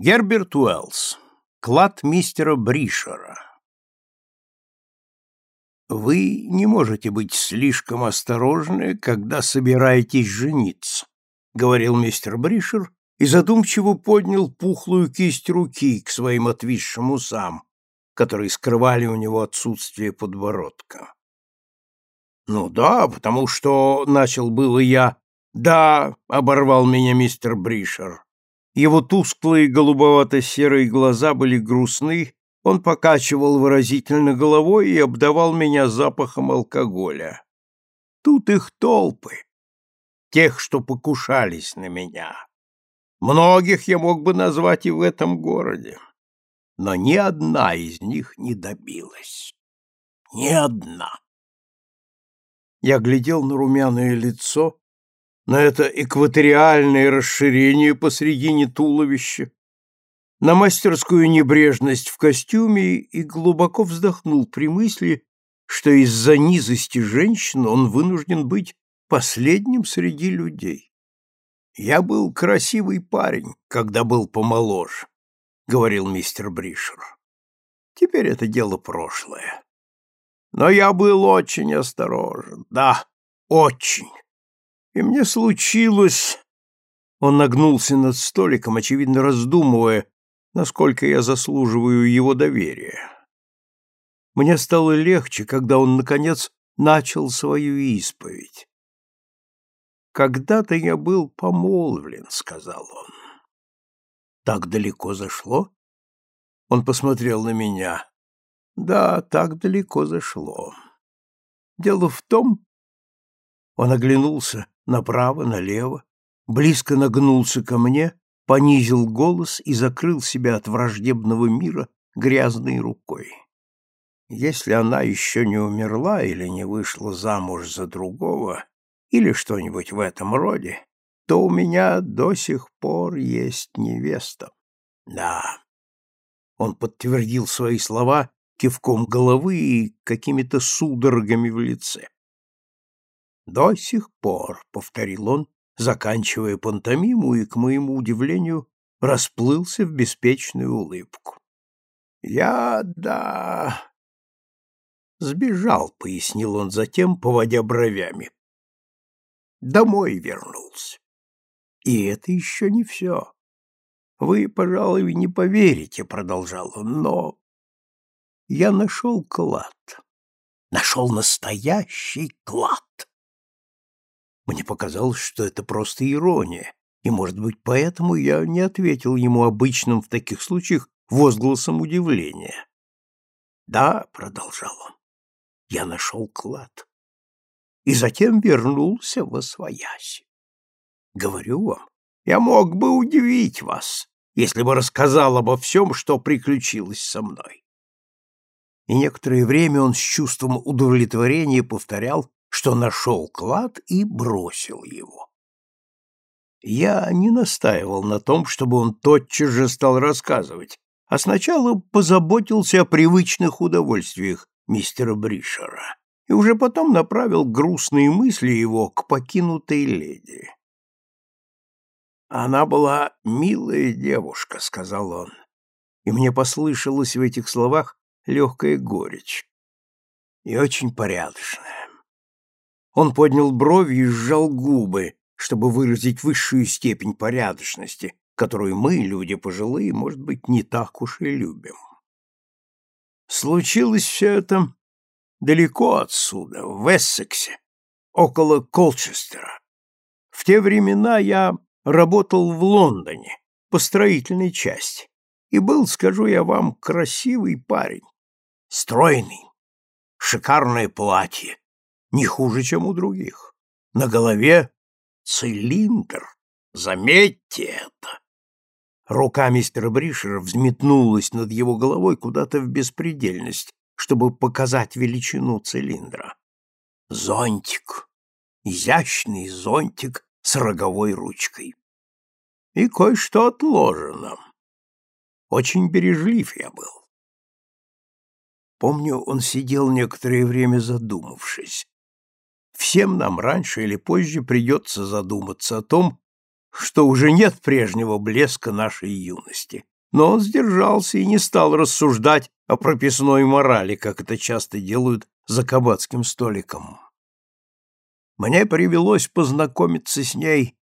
Герберт Уэллс. Клад мистера Бришера. Вы не можете быть слишком осторожны, когда собираетесь жениться, говорил мистер Бришер и задумчиво поднял пухлую кисть руки к своим отвисшим усам, которые скрывали у него отсутствие подбородка. Ну да, потому что начал было я. Да, оборвал меня мистер Бришер. Его тусклые голубовато-серые глаза были грустны, он покачивал выразительно головой и обдавал меня запахом алкоголя. Тут их толпы, тех, что покушались на меня. Многих я мог бы назвать и в этом городе, но ни одна из них не добилась. Ни одна. Я глядел на румяное лицо, на это экваториальное расширение посредине туловища, на мастерскую небрежность в костюме и глубоко вздохнул при мысли, что из-за низости женщин он вынужден быть последним среди людей. «Я был красивый парень, когда был помоложе», — говорил мистер Бришер. «Теперь это дело прошлое. Но я был очень осторожен, да, очень. И мне случилось... Он нагнулся над столиком, очевидно раздумывая, насколько я заслуживаю его доверия. Мне стало легче, когда он, наконец, начал свою исповедь. «Когда-то я был помолвлен», — сказал он. «Так далеко зашло?» Он посмотрел на меня. «Да, так далеко зашло. Дело в том...» Он оглянулся направо, налево, близко нагнулся ко мне, понизил голос и закрыл себя от враждебного мира грязной рукой. Если она еще не умерла или не вышла замуж за другого, или что-нибудь в этом роде, то у меня до сих пор есть невеста. Да. Он подтвердил свои слова кивком головы и какими-то судорогами в лице. До сих пор, — повторил он, заканчивая пантомиму и, к моему удивлению, расплылся в беспечную улыбку. Я, да... Сбежал, — пояснил он затем, поводя бровями. Домой вернулся. И это еще не все. Вы, пожалуй, не поверите, — продолжал он, — но я нашел клад. Нашел настоящий клад. Мне показалось, что это просто ирония, и, может быть, поэтому я не ответил ему обычным в таких случаях возгласом удивления. «Да», — продолжал он, — «я нашел клад. И затем вернулся во свояси. Говорю вам, я мог бы удивить вас, если бы рассказал обо всем, что приключилось со мной». И некоторое время он с чувством удовлетворения повторял что нашел клад и бросил его. Я не настаивал на том, чтобы он тотчас же стал рассказывать, а сначала позаботился о привычных удовольствиях мистера Бришера и уже потом направил грустные мысли его к покинутой леди. «Она была милая девушка», — сказал он, и мне послышалось в этих словах легкая горечь. «И очень порядочная. Он поднял брови и сжал губы, чтобы выразить высшую степень порядочности, которую мы, люди пожилые, может быть, не так уж и любим. Случилось все это далеко отсюда, в Эссексе, около Колчестера. В те времена я работал в Лондоне по строительной части и был, скажу я вам, красивый парень, стройный, шикарное платье, не хуже, чем у других. На голове цилиндр. Заметьте это. Рука мистера Бришера взметнулась над его головой куда-то в беспредельность, чтобы показать величину цилиндра. Зонтик. Изящный зонтик с роговой ручкой. И кое-что отложено. Очень бережлив я был. Помню, он сидел некоторое время задумавшись. Всем нам раньше или позже придется задуматься о том, что уже нет прежнего блеска нашей юности. Но он сдержался и не стал рассуждать о прописной морали, как это часто делают за кабацким столиком. Мне привелось познакомиться с ней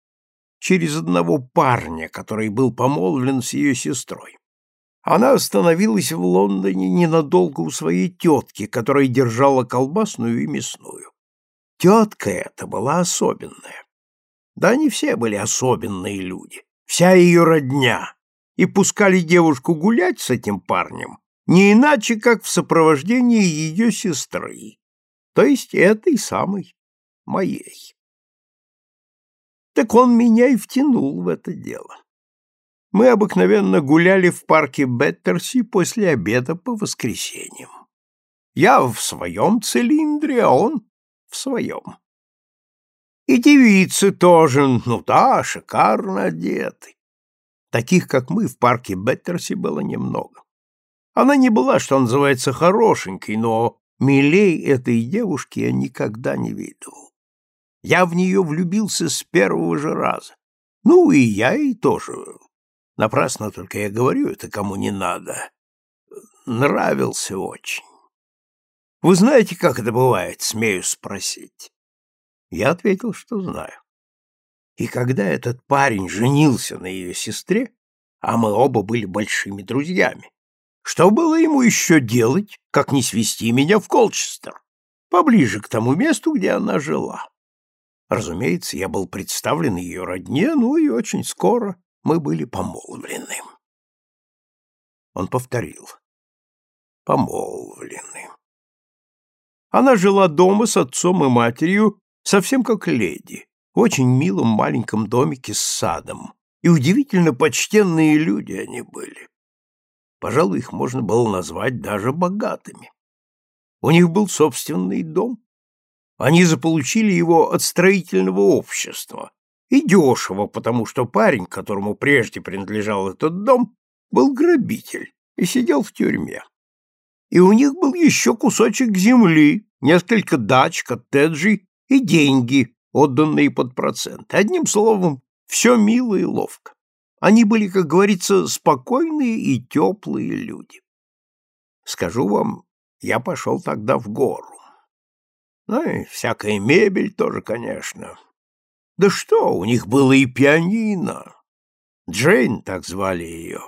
через одного парня, который был помолвлен с ее сестрой. Она остановилась в Лондоне ненадолго у своей тетки, которая держала колбасную и мясную. Тетка эта была особенная. Да не все были особенные люди, вся ее родня, и пускали девушку гулять с этим парнем не иначе, как в сопровождении ее сестры, то есть этой самой моей. Так он меня и втянул в это дело. Мы обыкновенно гуляли в парке Беттерси после обеда по воскресеньям. Я в своем цилиндре, а он в своем. И девицы тоже, ну да, шикарно одеты. Таких, как мы, в парке Беттерси было немного. Она не была, что называется, хорошенькой, но милей этой девушки я никогда не видел. Я в нее влюбился с первого же раза. Ну, и я ей тоже. Напрасно только я говорю это кому не надо. Нравился очень. Вы знаете, как это бывает, смею спросить? Я ответил, что знаю. И когда этот парень женился на ее сестре, а мы оба были большими друзьями, что было ему еще делать, как не свести меня в Колчестер, поближе к тому месту, где она жила? Разумеется, я был представлен ее родне, ну и очень скоро мы были помолвлены. Он повторил. Помолвлены. Она жила дома с отцом и матерью, совсем как леди, в очень милом маленьком домике с садом. И удивительно почтенные люди они были. Пожалуй, их можно было назвать даже богатыми. У них был собственный дом, они заполучили его от строительного общества. И дешево, потому что парень, которому прежде принадлежал этот дом, был грабитель и сидел в тюрьме. И у них был еще кусочек земли, несколько дач, коттеджей и деньги, отданные под процент. Одним словом, все мило и ловко. Они были, как говорится, спокойные и теплые люди. Скажу вам, я пошел тогда в гору. Ну и всякая мебель тоже, конечно. Да что, у них было и пианино. Джейн, так звали ее,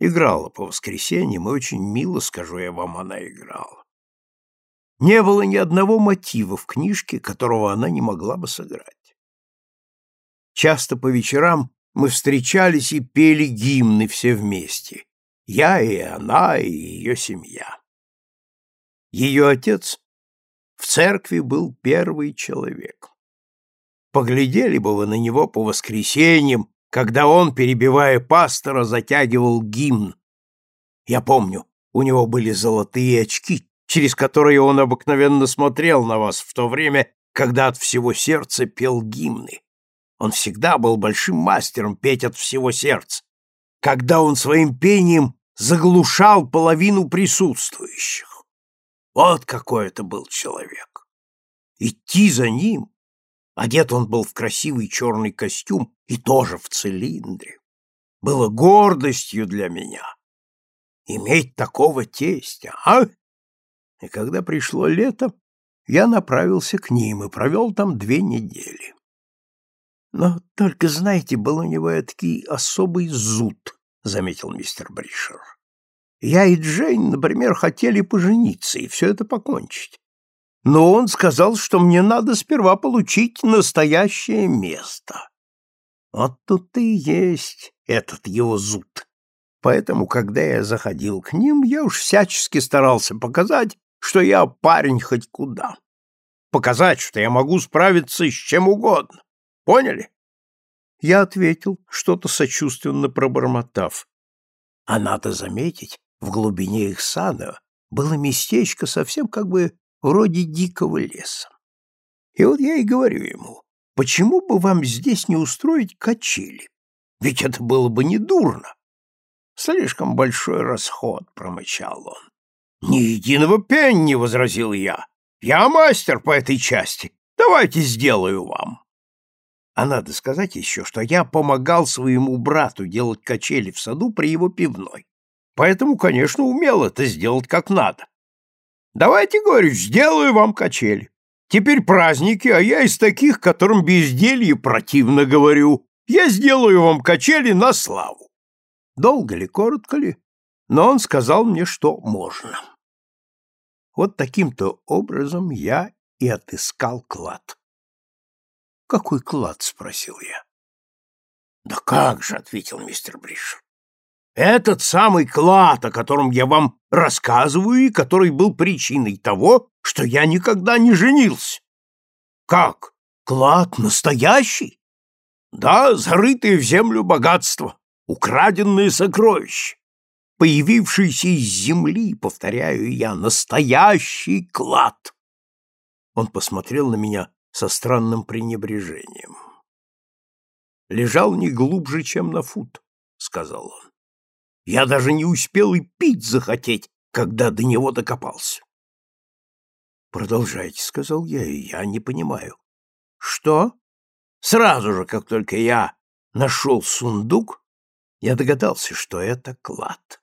играла по воскресеньям, и очень мило, скажу я вам, она играла. Не было ни одного мотива в книжке, которого она не могла бы сыграть. Часто по вечерам мы встречались и пели гимны все вместе. Я и она, и ее семья. Ее отец в церкви был первый человек. Поглядели бы вы на него по воскресеньям, когда он, перебивая пастора, затягивал гимн. Я помню, у него были золотые очки, через которые он обыкновенно смотрел на вас в то время, когда от всего сердца пел гимны. Он всегда был большим мастером петь от всего сердца. Когда он своим пением заглушал половину присутствующих. Вот какой это был человек! Идти за ним, одет он был в красивый черный костюм и тоже в цилиндре, было гордостью для меня. Иметь такого тестя, а? И когда пришло лето, я направился к ним и провел там две недели. Но только, знаете, был у него таки особый зуд, — заметил мистер Бришер. Я и Джейн, например, хотели пожениться и все это покончить. Но он сказал, что мне надо сперва получить настоящее место. Вот тут и есть этот его зуд. Поэтому, когда я заходил к ним, я уж всячески старался показать, что я парень хоть куда. Показать, что я могу справиться с чем угодно. Поняли? Я ответил, что-то сочувственно пробормотав. А надо заметить, в глубине их сада было местечко совсем как бы вроде дикого леса. И вот я и говорю ему, почему бы вам здесь не устроить качели? Ведь это было бы не дурно. Слишком большой расход, промычал он. Ни единого пенни, возразил я. Я мастер по этой части. Давайте сделаю вам. А надо сказать еще, что я помогал своему брату делать качели в саду при его пивной. Поэтому, конечно, умел это сделать как надо. Давайте, говорю, сделаю вам качели. Теперь праздники, а я из таких, которым безделье противно говорю. Я сделаю вам качели на славу. Долго ли, коротко ли, но он сказал мне, что можно. Вот таким-то образом я и отыскал клад. «Какой клад?» — спросил я. «Да как же!» — ответил мистер Бришер. «Этот самый клад, о котором я вам рассказываю и который был причиной того, что я никогда не женился». «Как? Клад настоящий?» «Да, зарытые в землю богатства, украденные сокровища, появившийся из земли, повторяю я, настоящий клад». Он посмотрел на меня со странным пренебрежением. «Лежал не глубже, чем на фут», — сказал он. «Я даже не успел и пить захотеть, когда до него докопался». «Продолжайте», — сказал я, — «и я не понимаю». «Что?» Сразу же, как только я нашел сундук, я догадался, что это клад.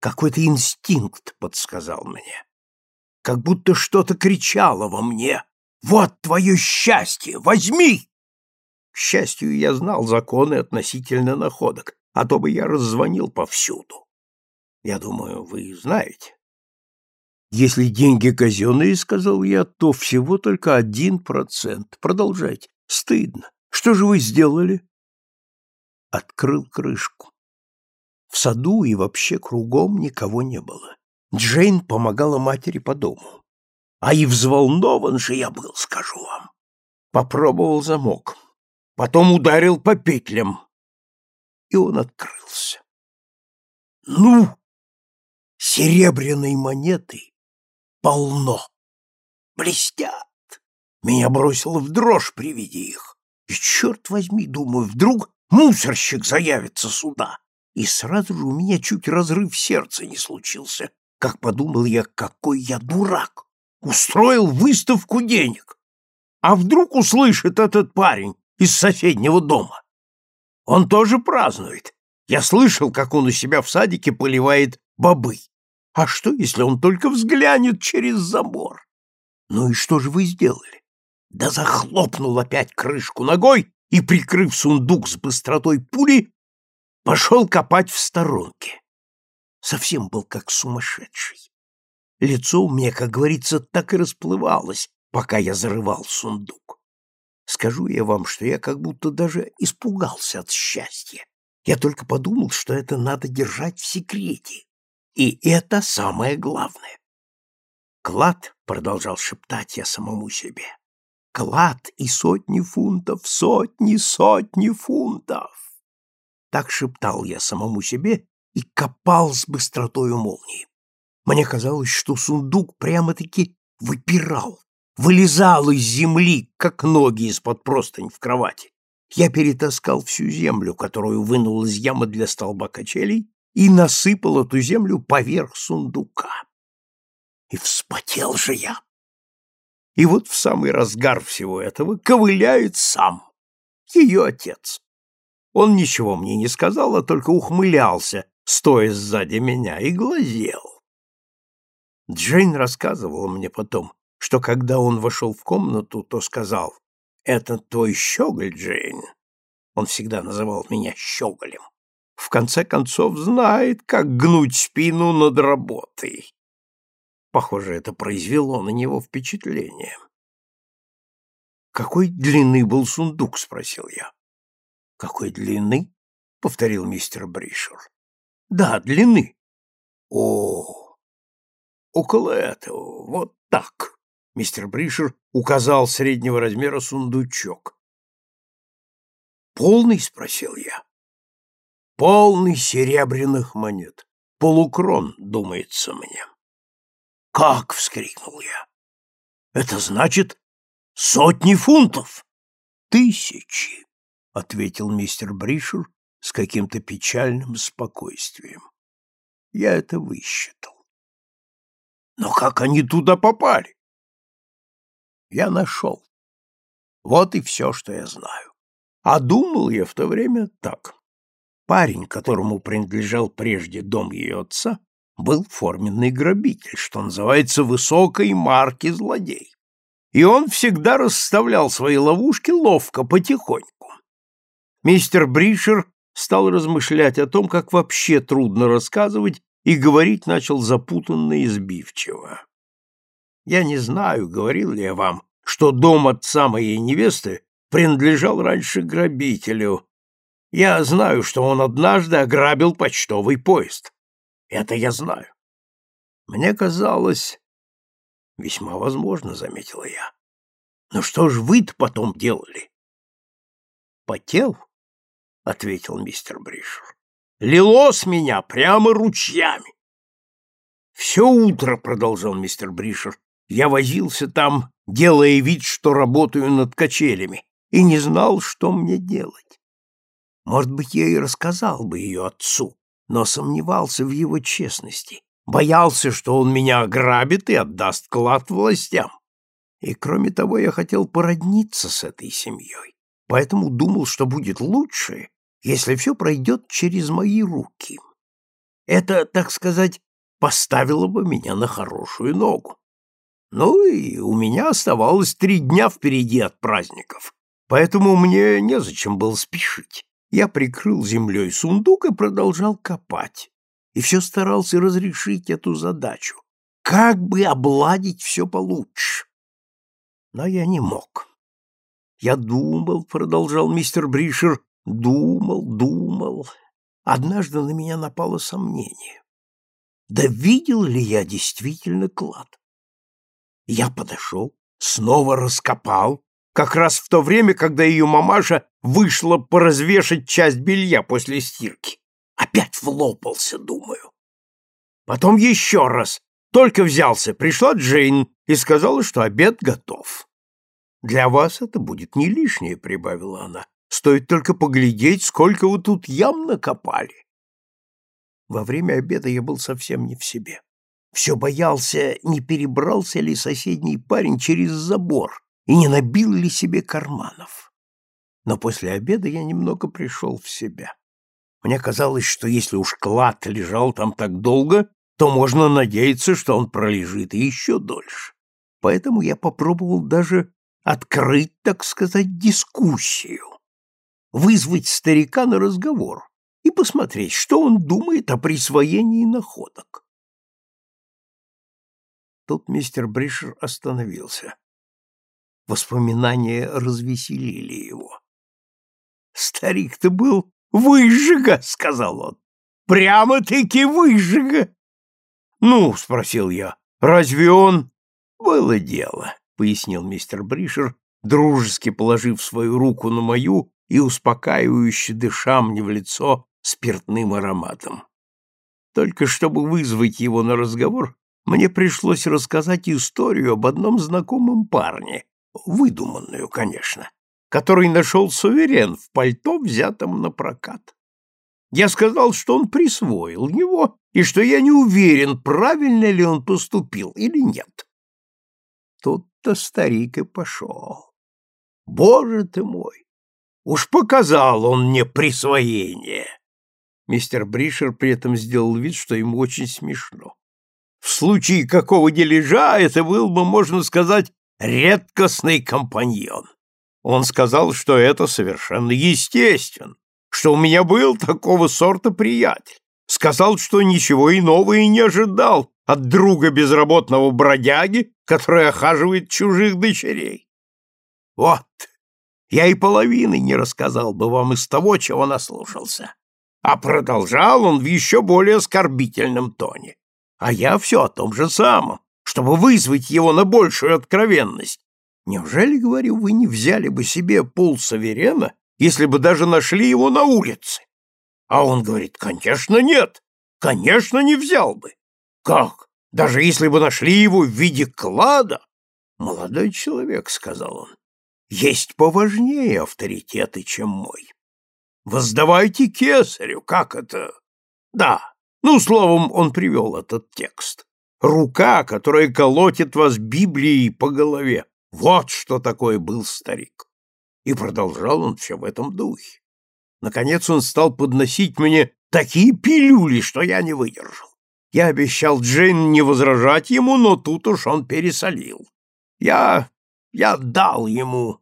Какой-то инстинкт подсказал мне. Как будто что-то кричало во мне вот твое счастье! Возьми!» К счастью, я знал законы относительно находок, а то бы я раззвонил повсюду. Я думаю, вы знаете. Если деньги казенные, — сказал я, — то всего только один процент. Продолжайте. Стыдно. Что же вы сделали? Открыл крышку. В саду и вообще кругом никого не было. Джейн помогала матери по дому. А и взволнован же я был, скажу вам. Попробовал замок, потом ударил по петлям, и он открылся. Ну, серебряной монеты полно, блестят. Меня бросило в дрожь при виде их. И, черт возьми, думаю, вдруг мусорщик заявится сюда. И сразу же у меня чуть разрыв сердца не случился, как подумал я, какой я дурак устроил выставку денег. А вдруг услышит этот парень из соседнего дома? Он тоже празднует. Я слышал, как он у себя в садике поливает бобы. А что, если он только взглянет через забор? Ну и что же вы сделали? Да захлопнул опять крышку ногой и, прикрыв сундук с быстротой пули, пошел копать в сторонке. Совсем был как сумасшедший. Лицо у меня, как говорится, так и расплывалось, пока я зарывал сундук. Скажу я вам, что я как будто даже испугался от счастья. Я только подумал, что это надо держать в секрете. И это самое главное. «Клад», — продолжал шептать я самому себе, — «клад и сотни фунтов, сотни, сотни фунтов». Так шептал я самому себе и копал с быстротою молнии. Мне казалось, что сундук прямо-таки выпирал, вылезал из земли, как ноги из-под простынь в кровати. Я перетаскал всю землю, которую вынул из ямы для столба качелей, и насыпал эту землю поверх сундука. И вспотел же я. И вот в самый разгар всего этого ковыляет сам, ее отец. Он ничего мне не сказал, а только ухмылялся, стоя сзади меня, и глазел. Джейн рассказывала мне потом, что когда он вошел в комнату, то сказал, «Это твой щеголь, Джейн». Он всегда называл меня щеголем. В конце концов, знает, как гнуть спину над работой. Похоже, это произвело на него впечатление. «Какой длины был сундук?» — спросил я. «Какой длины?» — повторил мистер Бришер. «Да, длины». «О, около этого, вот так. Мистер Бришер указал среднего размера сундучок. «Полный?» — спросил я. «Полный серебряных монет. Полукрон, думается мне». «Как?» — вскрикнул я. «Это значит сотни фунтов!» «Тысячи!» — ответил мистер Бришер с каким-то печальным спокойствием. «Я это высчитал. Но как они туда попали? Я нашел. Вот и все, что я знаю. А думал я в то время так. Парень, которому принадлежал прежде дом ее отца, был форменный грабитель, что называется высокой марки злодей. И он всегда расставлял свои ловушки ловко, потихоньку. Мистер Бришер стал размышлять о том, как вообще трудно рассказывать, и говорить начал запутанно и сбивчиво. Я не знаю, говорил ли я вам, что дом отца моей невесты принадлежал раньше грабителю. Я знаю, что он однажды ограбил почтовый поезд. Это я знаю. Мне казалось... Весьма возможно, заметила я. Но что ж вы-то потом делали? Потел, ответил мистер Бришер. Лило с меня прямо ручьями. Все утро, продолжал мистер Бришер, я возился там, делая вид, что работаю над качелями, и не знал, что мне делать. Может быть, я и рассказал бы ее отцу, но сомневался в его честности, боялся, что он меня ограбит и отдаст клад властям. И, кроме того, я хотел породниться с этой семьей, поэтому думал, что будет лучше, если все пройдет через мои руки. Это, так сказать, поставило бы меня на хорошую ногу. Ну и у меня оставалось три дня впереди от праздников, поэтому мне незачем было спешить. Я прикрыл землей сундук и продолжал копать. И все старался разрешить эту задачу. Как бы обладить все получше. Но я не мог. Я думал, продолжал мистер Бришер, думал, думал. Однажды на меня напало сомнение. Да видел ли я действительно клад? Я подошел, снова раскопал, как раз в то время, когда ее мамаша вышла поразвешать часть белья после стирки. Опять влопался, думаю. Потом еще раз. Только взялся, пришла Джейн и сказала, что обед готов. «Для вас это будет не лишнее», — прибавила она. «Стоит только поглядеть, сколько вы тут ям накопали». Во время обеда я был совсем не в себе. Все боялся, не перебрался ли соседний парень через забор и не набил ли себе карманов. Но после обеда я немного пришел в себя. Мне казалось, что если уж клад лежал там так долго, то можно надеяться, что он пролежит и еще дольше. Поэтому я попробовал даже открыть, так сказать, дискуссию, вызвать старика на разговор и посмотреть, что он думает о присвоении находок. Тут мистер Бришер остановился. Воспоминания развеселили его. «Старик-то был выжига», — сказал он. «Прямо-таки выжига». «Ну», — спросил я, — «разве он...» «Было дело», — пояснил мистер Бришер, дружески положив свою руку на мою и успокаивающе дыша мне в лицо спиртным ароматом. Только чтобы вызвать его на разговор, мне пришлось рассказать историю об одном знакомом парне, выдуманную, конечно, который нашел суверен в пальто, взятом на прокат. Я сказал, что он присвоил его, и что я не уверен, правильно ли он поступил или нет. Тут-то старик и пошел. Боже ты мой! Уж показал он мне присвоение. Мистер Бришер при этом сделал вид, что ему очень смешно. В случае какого дележа это был бы, можно сказать, редкостный компаньон. Он сказал, что это совершенно естественно, что у меня был такого сорта приятель. Сказал, что ничего иного и не ожидал от друга безработного бродяги, который охаживает чужих дочерей. Вот, я и половины не рассказал бы вам из того, чего наслушался. А продолжал он в еще более оскорбительном тоне а я все о том же самом, чтобы вызвать его на большую откровенность. Неужели, говорю, вы не взяли бы себе пол Саверена, если бы даже нашли его на улице? А он говорит, конечно, нет, конечно, не взял бы. Как? Даже если бы нашли его в виде клада? Молодой человек, сказал он, есть поважнее авторитеты, чем мой. Воздавайте кесарю, как это? Да, ну, словом, он привел этот текст. Рука, которая колотит вас Библией по голове. Вот что такое был старик. И продолжал он все в этом духе. Наконец он стал подносить мне такие пилюли, что я не выдержал. Я обещал Джейн не возражать ему, но тут уж он пересолил. Я... я дал ему.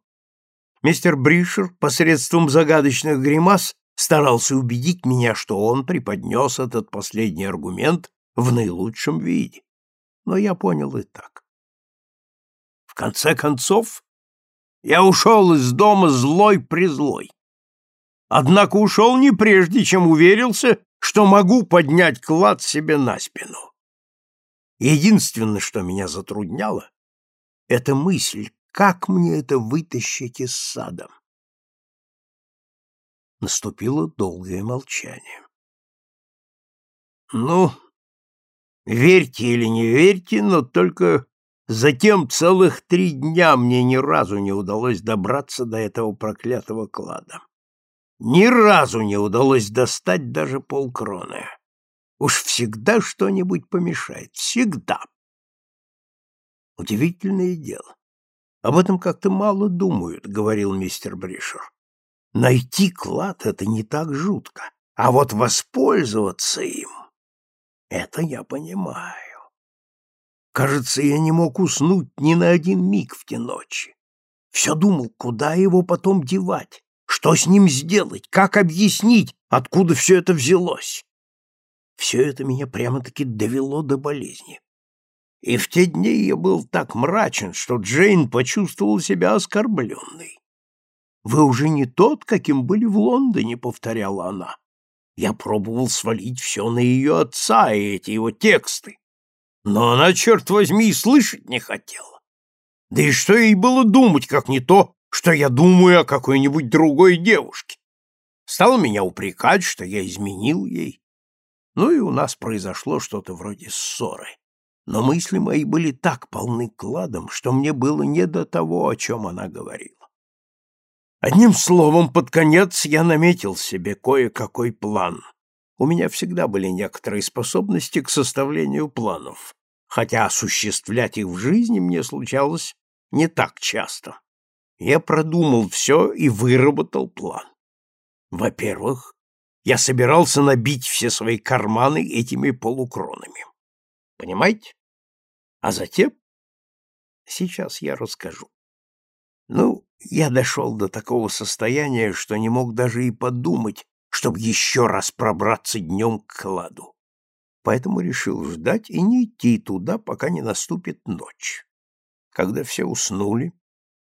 Мистер Бришер посредством загадочных гримас старался убедить меня, что он преподнес этот последний аргумент в наилучшем виде. Но я понял и так. В конце концов, я ушел из дома злой-призлой. Однако ушел не прежде, чем уверился, что могу поднять клад себе на спину. Единственное, что меня затрудняло, это мысль, как мне это вытащить из сада. Наступило долгое молчание. Ну, верьте или не верьте, но только затем целых три дня мне ни разу не удалось добраться до этого проклятого клада. Ни разу не удалось достать даже полкроны. Уж всегда что-нибудь помешает. Всегда. Удивительное дело. Об этом как-то мало думают, говорил мистер Бришер. Найти клад — это не так жутко, а вот воспользоваться им — это я понимаю. Кажется, я не мог уснуть ни на один миг в те ночи. Все думал, куда его потом девать. Что с ним сделать? Как объяснить, откуда все это взялось? Все это меня прямо-таки довело до болезни. И в те дни я был так мрачен, что Джейн почувствовал себя оскорбленной. «Вы уже не тот, каким были в Лондоне», — повторяла она. Я пробовал свалить все на ее отца и эти его тексты. Но она, черт возьми, и слышать не хотела. Да и что ей было думать, как не то, что я думаю о какой-нибудь другой девушке. Стала меня упрекать, что я изменил ей. Ну и у нас произошло что-то вроде ссоры. Но мысли мои были так полны кладом, что мне было не до того, о чем она говорила. Одним словом, под конец я наметил себе кое-какой план. У меня всегда были некоторые способности к составлению планов, хотя осуществлять их в жизни мне случалось не так часто я продумал все и выработал план. Во-первых, я собирался набить все свои карманы этими полукронами. Понимаете? А затем... Сейчас я расскажу. Ну, я дошел до такого состояния, что не мог даже и подумать, чтобы еще раз пробраться днем к кладу. Поэтому решил ждать и не идти туда, пока не наступит ночь. Когда все уснули,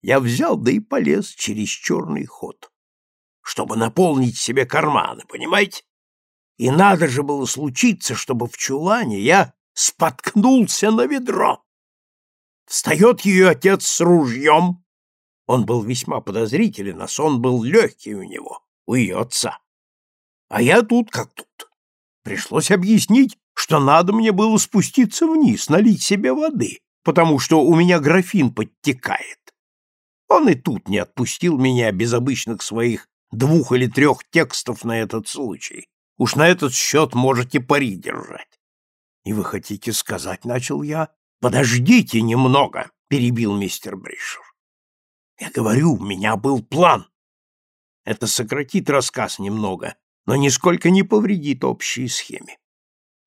я взял да и полез через черный ход, чтобы наполнить себе карманы, понимаете? И надо же было случиться, чтобы в чулане я споткнулся на ведро. Встает ее отец с ружьем. Он был весьма подозрителен, а сон был легкий у него, у ее отца. А я тут как тут. Пришлось объяснить, что надо мне было спуститься вниз, налить себе воды, потому что у меня графин подтекает. Он и тут не отпустил меня без обычных своих двух или трех текстов на этот случай. Уж на этот счет можете пари держать. И вы хотите сказать, начал я, подождите немного, перебил мистер Бришер. Я говорю, у меня был план. Это сократит рассказ немного, но нисколько не повредит общей схеме.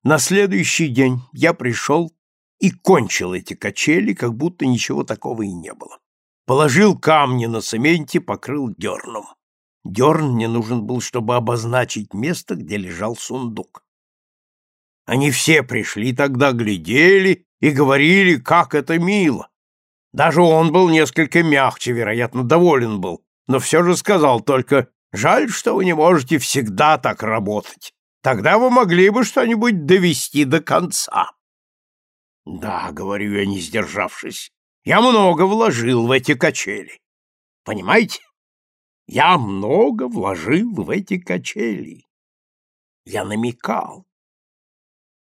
На следующий день я пришел и кончил эти качели, как будто ничего такого и не было. Положил камни на цементе, покрыл дерном. Дерн мне нужен был, чтобы обозначить место, где лежал сундук. Они все пришли тогда, глядели и говорили, как это мило. Даже он был несколько мягче, вероятно, доволен был, но все же сказал только «Жаль, что вы не можете всегда так работать. Тогда вы могли бы что-нибудь довести до конца». «Да», — говорю я, не сдержавшись, я много вложил в эти качели. Понимаете? Я много вложил в эти качели. Я намекал.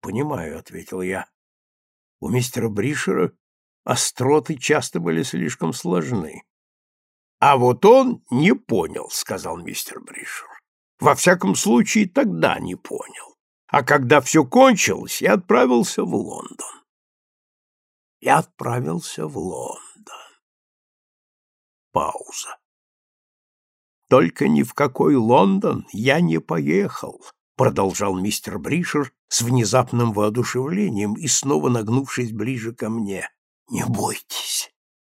Понимаю, ответил я. У мистера Бришера остроты часто были слишком сложны. А вот он не понял, сказал мистер Бришер. Во всяком случае, тогда не понял. А когда все кончилось, я отправился в Лондон и отправился в Лондон. Пауза. Только ни в какой Лондон я не поехал, продолжал мистер Бришер с внезапным воодушевлением и снова нагнувшись ближе ко мне. Не бойтесь.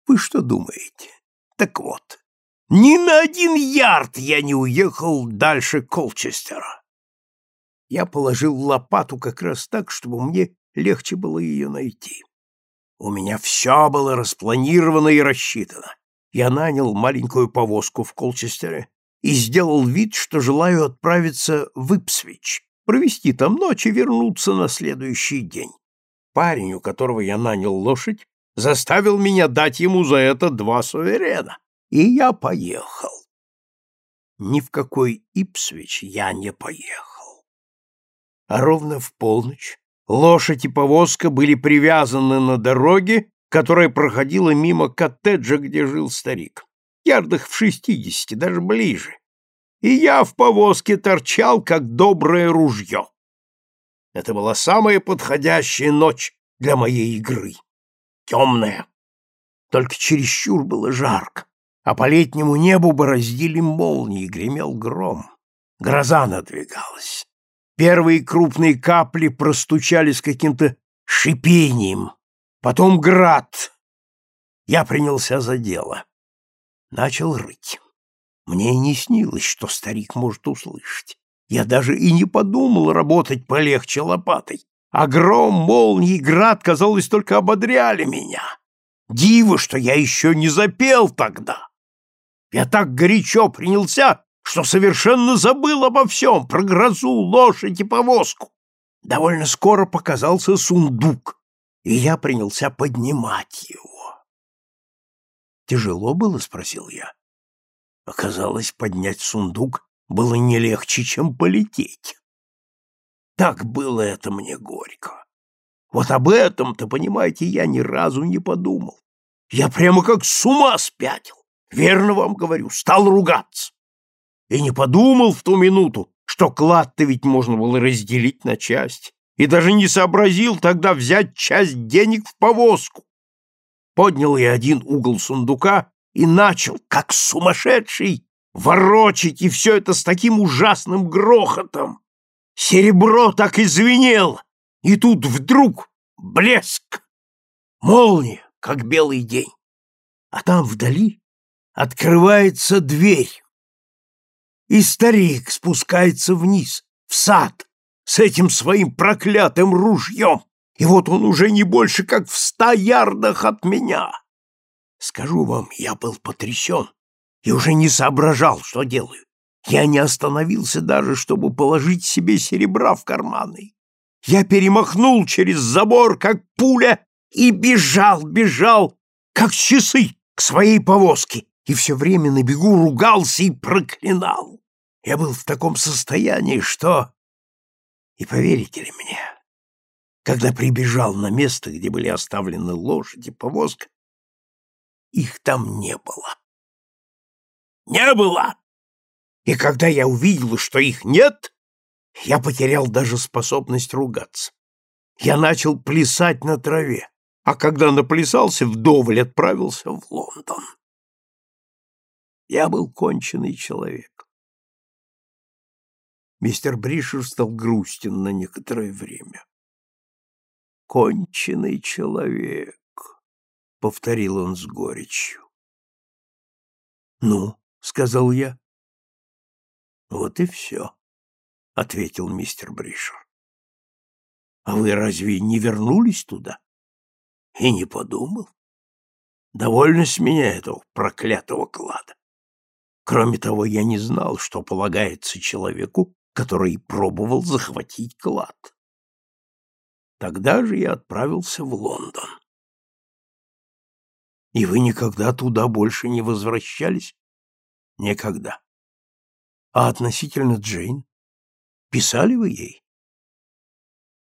Вы что думаете? Так вот, ни на один ярд я не уехал дальше Колчестера. Я положил лопату как раз так, чтобы мне легче было ее найти. У меня все было распланировано и рассчитано. Я нанял маленькую повозку в Колчестере и сделал вид, что желаю отправиться в Ипсвич, провести там ночь и вернуться на следующий день. Парень, у которого я нанял лошадь, заставил меня дать ему за это два суверена, и я поехал. Ни в какой Ипсвич я не поехал. А ровно в полночь лошадь и повозка были привязаны на дороге, которая проходила мимо коттеджа, где жил старик, ярдах в шестидесяти, даже ближе. И я в повозке торчал, как доброе ружье. Это была самая подходящая ночь для моей игры. Темная. Только чересчур было жарко, а по летнему небу бороздили молнии, гремел гром. Гроза надвигалась. Первые крупные капли простучали с каким-то шипением, потом град. Я принялся за дело. Начал рыть. Мне и не снилось, что старик может услышать. Я даже и не подумал работать полегче лопатой. А гром, молнии, град, казалось, только ободряли меня. Диво, что я еще не запел тогда. Я так горячо принялся, что совершенно забыл обо всем, про грозу, лошадь и повозку. Довольно скоро показался сундук, и я принялся поднимать его. «Тяжело было?» — спросил я. Оказалось, поднять сундук было не легче, чем полететь. Так было это мне горько. Вот об этом-то, понимаете, я ни разу не подумал. Я прямо как с ума спятил. Верно вам говорю, стал ругаться и не подумал в ту минуту, что клад-то ведь можно было разделить на части, и даже не сообразил тогда взять часть денег в повозку. Поднял я один угол сундука и начал, как сумасшедший, ворочить, и все это с таким ужасным грохотом. Серебро так и звенело, и тут вдруг блеск, молния, как белый день. А там вдали открывается дверь и старик спускается вниз, в сад, с этим своим проклятым ружьем, и вот он уже не больше, как в ста ярдах от меня. Скажу вам, я был потрясен и уже не соображал, что делаю. Я не остановился даже, чтобы положить себе серебра в карманы. Я перемахнул через забор, как пуля, и бежал, бежал, как часы, к своей повозке, и все время на бегу ругался и проклинал. Я был в таком состоянии, что... И поверите ли мне, когда прибежал на место, где были оставлены лошади, повозка, их там не было. Не было! И когда я увидел, что их нет, я потерял даже способность ругаться. Я начал плясать на траве, а когда наплясался, вдоволь отправился в Лондон. Я был конченый человек. Мистер Бришер стал грустен на некоторое время. «Конченый человек», — повторил он с горечью. «Ну», — сказал я. «Вот и все», — ответил мистер Бришер. «А вы разве не вернулись туда?» «И не подумал. Довольно с меня этого проклятого клада. Кроме того, я не знал, что полагается человеку, который пробовал захватить клад. Тогда же я отправился в Лондон. И вы никогда туда больше не возвращались? Никогда. А относительно Джейн? Писали вы ей?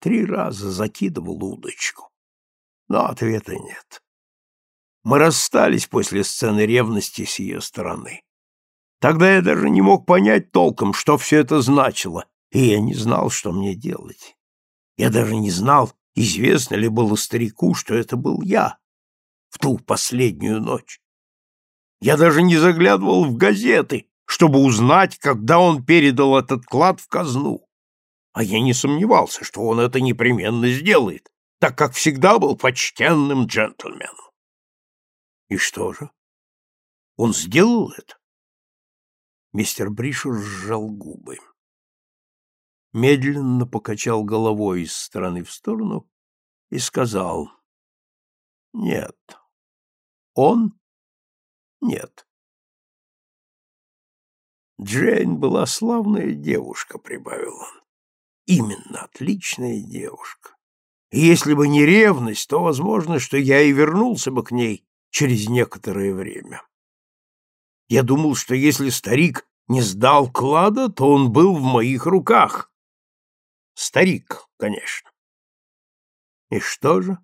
Три раза закидывал удочку, но ответа нет. Мы расстались после сцены ревности с ее стороны. Тогда я даже не мог понять толком, что все это значило, и я не знал, что мне делать. Я даже не знал, известно ли было старику, что это был я в ту последнюю ночь. Я даже не заглядывал в газеты, чтобы узнать, когда он передал этот клад в казну. А я не сомневался, что он это непременно сделает, так как всегда был почтенным джентльменом. И что же? Он сделал это? Мистер Бришер сжал губы. Медленно покачал головой из стороны в сторону и сказал, «Нет, он нет». Джейн была славная девушка, прибавил он. Именно отличная девушка. И если бы не ревность, то возможно, что я и вернулся бы к ней через некоторое время. Я думал, что если старик не сдал клада, то он был в моих руках. Старик, конечно. И что же?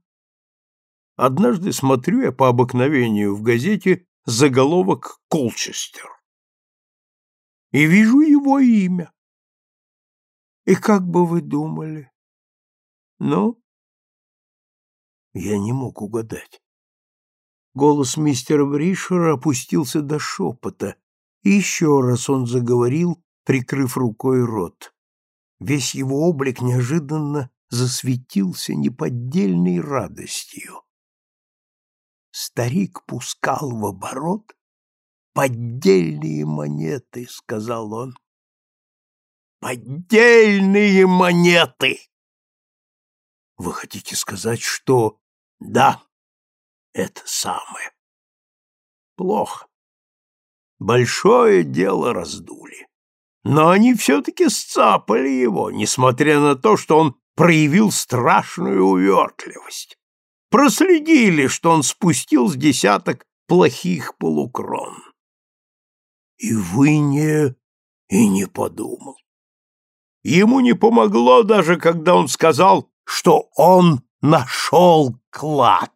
Однажды смотрю я по обыкновению в газете заголовок «Колчестер» и вижу его имя. И как бы вы думали? Ну? Я не мог угадать. Голос мистера Бришера опустился до шепота, и еще раз он заговорил, прикрыв рукой рот. Весь его облик неожиданно засветился неподдельной радостью. Старик пускал в оборот поддельные монеты, — сказал он. Поддельные монеты! Вы хотите сказать, что... Да, это самое. Плохо. Большое дело раздули. Но они все-таки сцапали его, несмотря на то, что он проявил страшную увертливость. Проследили, что он спустил с десяток плохих полукрон. И вы не... и не подумал. Ему не помогло даже, когда он сказал, что он нашел клад.